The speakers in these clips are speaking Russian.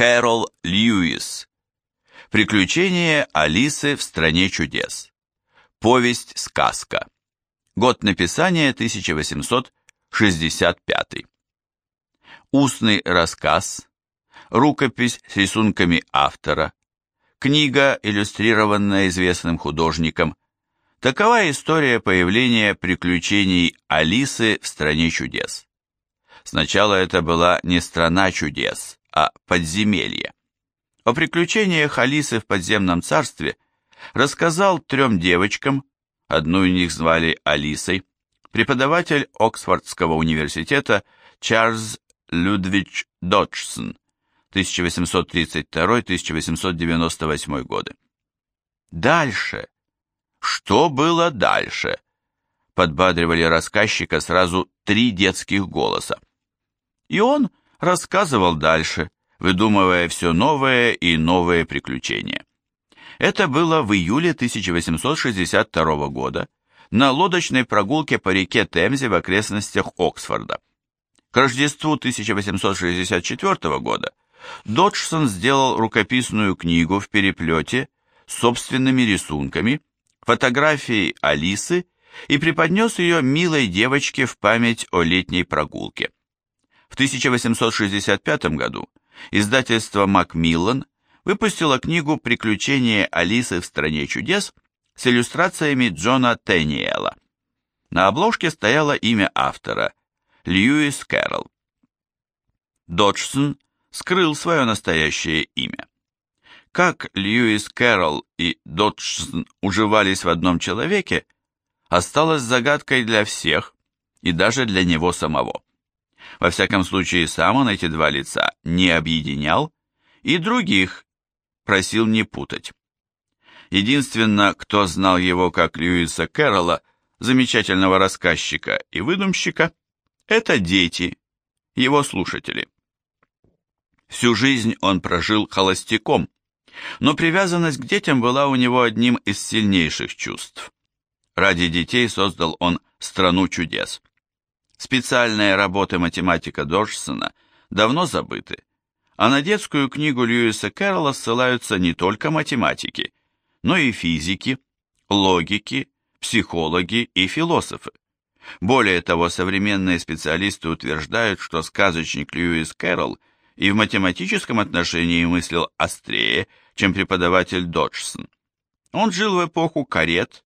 Кэрол Льюис. Приключения Алисы в стране чудес. Повесть-сказка. Год написания 1865. Устный рассказ. Рукопись с рисунками автора. Книга, иллюстрированная известным художником. Такова история появления приключений Алисы в стране чудес. Сначала это была не страна чудес, а подземелье о приключениях Алисы в подземном царстве рассказал трем девочкам, одну из них звали Алисой, преподаватель Оксфордского университета Чарльз Людвич Доджсон, 1832-1898 годы. Дальше. Что было дальше? Подбадривали рассказчика сразу три детских голоса. И он рассказывал дальше, выдумывая все новые и новые приключения. Это было в июле 1862 года на лодочной прогулке по реке Темзе в окрестностях Оксфорда. К Рождеству 1864 года Доджсон сделал рукописную книгу в переплете с собственными рисунками, фотографией Алисы и преподнес ее милой девочке в память о летней прогулке. В 1865 году издательство «Макмиллан» выпустило книгу «Приключения Алисы в стране чудес» с иллюстрациями Джона Тенниэла. На обложке стояло имя автора – Льюис Кэрролл. Доджсон скрыл свое настоящее имя. Как Льюис Кэрролл и Доджсон уживались в одном человеке, осталось загадкой для всех и даже для него самого. Во всяком случае, сам он эти два лица не объединял и других просил не путать. Единственно, кто знал его как Льюиса Кэрролла, замечательного рассказчика и выдумщика, это дети, его слушатели. Всю жизнь он прожил холостяком, но привязанность к детям была у него одним из сильнейших чувств. Ради детей создал он «Страну чудес». Специальные работы математика Доджсона давно забыты, а на детскую книгу Льюиса Кэрролла ссылаются не только математики, но и физики, логики, психологи и философы. Более того, современные специалисты утверждают, что сказочник Льюис Кэрролл и в математическом отношении мыслил острее, чем преподаватель Доджсон. Он жил в эпоху карет,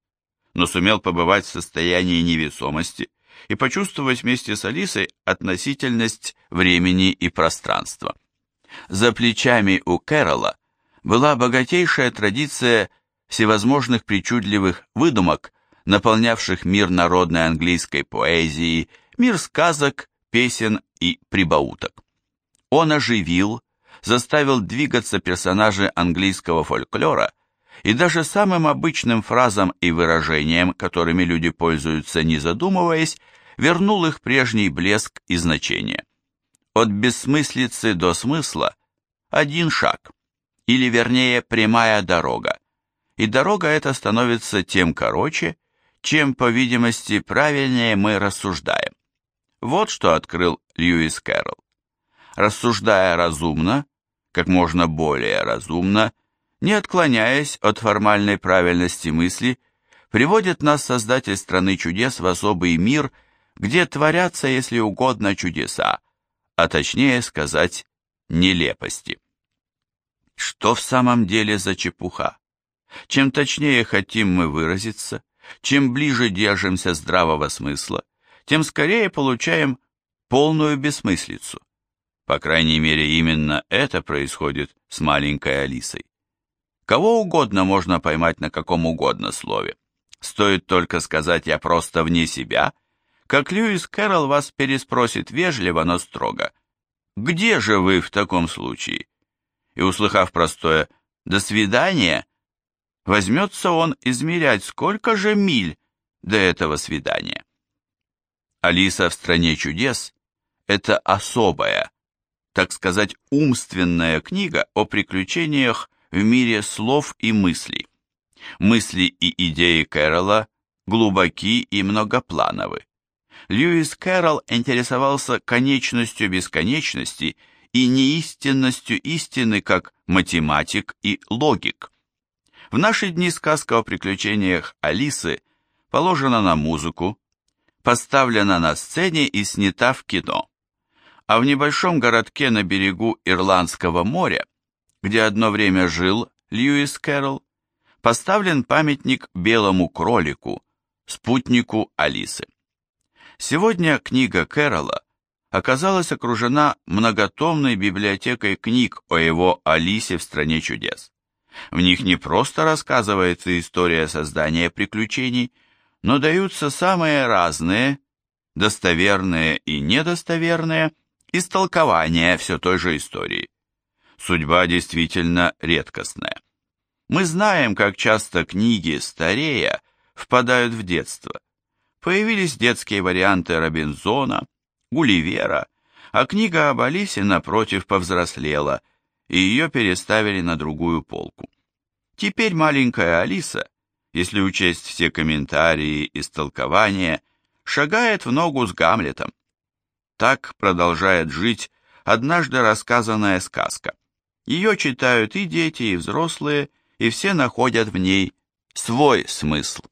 но сумел побывать в состоянии невесомости, и почувствовать вместе с Алисой относительность времени и пространства. За плечами у Кэрола была богатейшая традиция всевозможных причудливых выдумок, наполнявших мир народной английской поэзии, мир сказок, песен и прибауток. Он оживил, заставил двигаться персонажи английского фольклора и даже самым обычным фразам и выражениям, которыми люди пользуются не задумываясь, вернул их прежний блеск и значение. От бессмыслицы до смысла один шаг, или вернее прямая дорога, и дорога эта становится тем короче, чем, по видимости, правильнее мы рассуждаем. Вот что открыл Льюис Кэрролл. Рассуждая разумно, как можно более разумно, не отклоняясь от формальной правильности мысли, приводит нас Создатель страны чудес в особый мир – где творятся, если угодно, чудеса, а точнее сказать, нелепости. Что в самом деле за чепуха? Чем точнее хотим мы выразиться, чем ближе держимся здравого смысла, тем скорее получаем полную бессмыслицу. По крайней мере, именно это происходит с маленькой Алисой. Кого угодно можно поймать на каком угодно слове. Стоит только сказать «я просто вне себя», как Льюис Кэрролл вас переспросит вежливо, но строго. «Где же вы в таком случае?» И, услыхав простое «до свидания», возьмется он измерять, сколько же миль до этого свидания. «Алиса в стране чудес» — это особая, так сказать, умственная книга о приключениях в мире слов и мыслей. Мысли и идеи Кэрролла глубоки и многоплановы. Льюис Кэрролл интересовался конечностью бесконечности и неистинностью истины как математик и логик. В наши дни сказка о приключениях Алисы положена на музыку, поставлена на сцене и снята в кино. А в небольшом городке на берегу Ирландского моря, где одно время жил Льюис Кэрролл, поставлен памятник белому кролику, спутнику Алисы. Сегодня книга Кэрролла оказалась окружена многотомной библиотекой книг о его Алисе в «Стране чудес». В них не просто рассказывается история создания приключений, но даются самые разные, достоверные и недостоверные, истолкования все той же истории. Судьба действительно редкостная. Мы знаем, как часто книги, старея, впадают в детство. Появились детские варианты Робинзона, Гулливера, а книга об Алисе, напротив, повзрослела, и ее переставили на другую полку. Теперь маленькая Алиса, если учесть все комментарии и истолкования, шагает в ногу с Гамлетом. Так продолжает жить однажды рассказанная сказка. Ее читают и дети, и взрослые, и все находят в ней свой смысл.